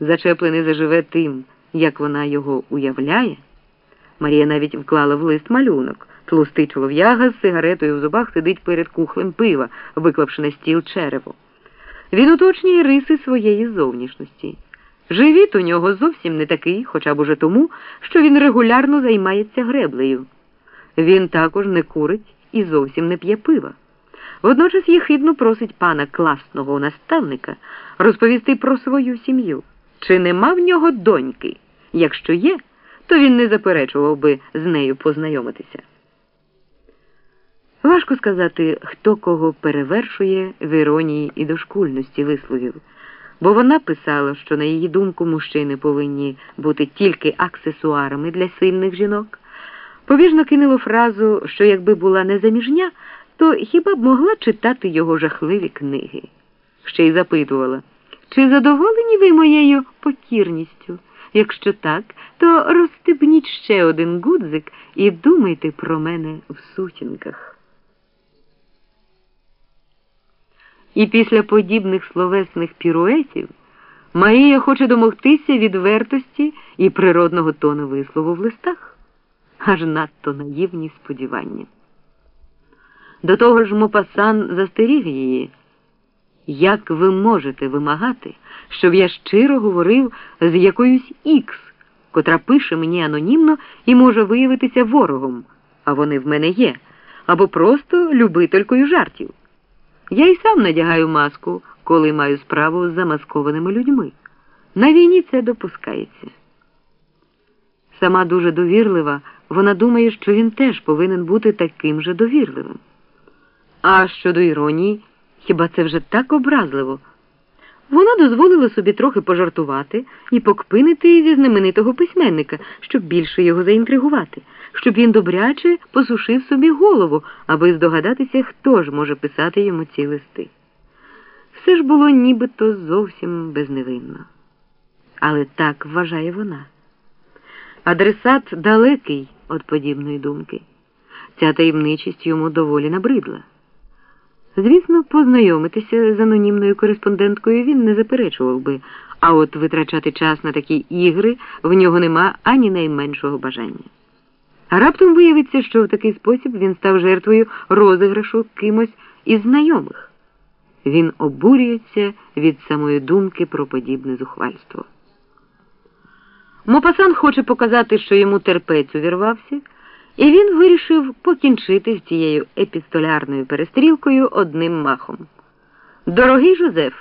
Зачеплений заживе тим, як вона його уявляє. Марія навіть вклала в лист малюнок. Тлустий чолов'яга з сигаретою в зубах сидить перед кухлем пива, виклавши на стіл черево. Він уточнює риси своєї зовнішності. Живіт у нього зовсім не такий, хоча б уже тому, що він регулярно займається греблею. Він також не курить і зовсім не п'є пива. Водночас єхидно просить пана класного наставника розповісти про свою сім'ю. Чи нема в нього доньки? Якщо є, то він не заперечував би з нею познайомитися. Важко сказати, хто кого перевершує в іронії і дошкульності висловів, бо вона писала, що, на її думку, мужчини повинні бути тільки аксесуарами для сильних жінок. Побіжно кинуло фразу, що якби була незаміжня, то хіба б могла читати його жахливі книги? Ще й запитувала, чи задоволені ви моєю покірністю? Якщо так, то розстебніть ще один гудзик і думайте про мене в сутінках. І після подібних словесних піруетів Марія хоче домогтися відвертості і природного тону вислову в листах, аж надто наївні сподівання. До того ж Мопасан застеріг її. Як ви можете вимагати, щоб я щиро говорив з якоюсь ікс, котра пише мені анонімно і може виявитися ворогом, а вони в мене є, або просто любителькою жартів? Я й сам надягаю маску, коли маю справу з замаскованими людьми. На війні це допускається. Сама дуже довірлива, вона думає, що він теж повинен бути таким же довірливим. А щодо іронії, хіба це вже так образливо? Вона дозволила собі трохи пожартувати і покпинити зі знаменитого письменника, щоб більше його заінтригувати, щоб він добряче посушив собі голову, аби здогадатися, хто ж може писати йому ці листи. Все ж було нібито зовсім безневинно. Але так вважає вона. Адресат далекий від подібної думки. Ця таємничість йому доволі набридла. Звісно, познайомитися з анонімною кореспонденткою він не заперечував би, а от витрачати час на такі ігри в нього нема ані найменшого бажання. А раптом виявиться, що в такий спосіб він став жертвою розіграшу кимось із знайомих. Він обурюється від самої думки про подібне зухвальство. Мопасан хоче показати, що йому терпець увірвався. І він вирішив покінчити з цією епістолярною перестрілкою одним махом. Дорогий Жозеф,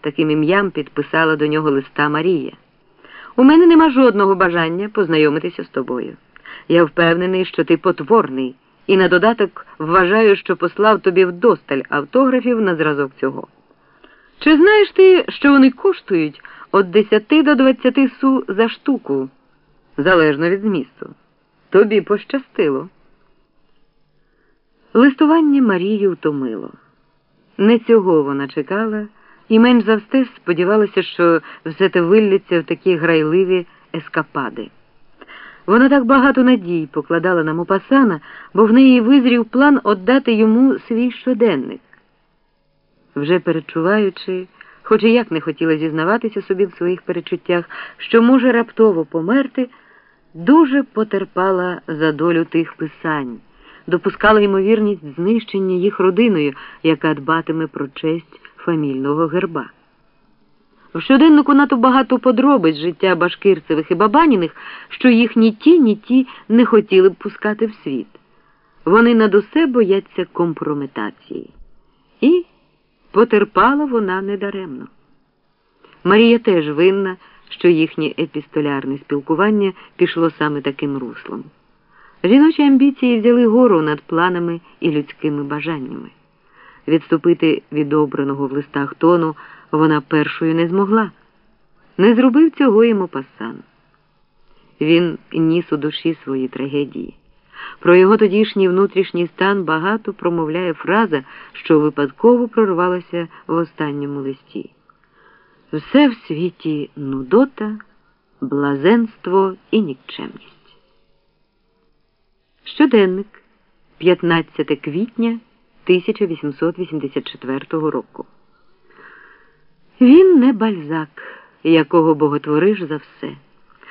таким ім'ям підписала до нього листа Марія. У мене нема жодного бажання познайомитися з тобою. Я впевнений, що ти потворний, і на додаток вважаю, що послав тобі вдосталь автографів на зразок цього. Чи знаєш ти, що вони коштують від 10 до 20 су за штуку, залежно від змісту? Тобі пощастило. Листування Марії втомило. Не цього вона чекала і менш за все сподівалася, що все те виллється в такі грайливі ескапади. Вона так багато надій покладала на Мопасана, бо в неї визрів план віддати йому свій щоденник. Вже перечуваючи, хоч і як не хотіла зізнаватися собі в своїх перечуттях, що може раптово померти дуже потерпала за долю тих писань, допускала ймовірність знищення їх родиною, яка дбатиме про честь фамільного герба. В щоденнику надто багато подробиць життя башкирцевих і бабаніних, що їх ні ті, ні ті не хотіли б пускати в світ. Вони над усе бояться компрометації. І потерпала вона недаремно. Марія теж винна що їхнє епістолярне спілкування пішло саме таким руслом. Жіночі амбіції взяли гору над планами і людськими бажаннями. Відступити від обраного в листах тону вона першою не змогла. Не зробив цього і Мопасан. Він ніс у душі свої трагедії. Про його тодішній внутрішній стан багато промовляє фраза, що випадково прорвалася в останньому листі. Все в світі нудота, блазенство і нікчемність. Щоденник 15 квітня 1884 року. Він не бальзак. якого боготвориш за все.